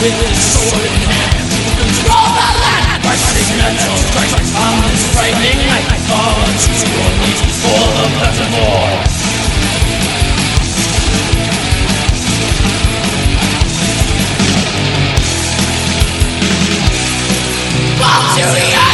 with his sword in hand Control the land by fighting natural strikes On this frightening night All choose your needs for the Fall to the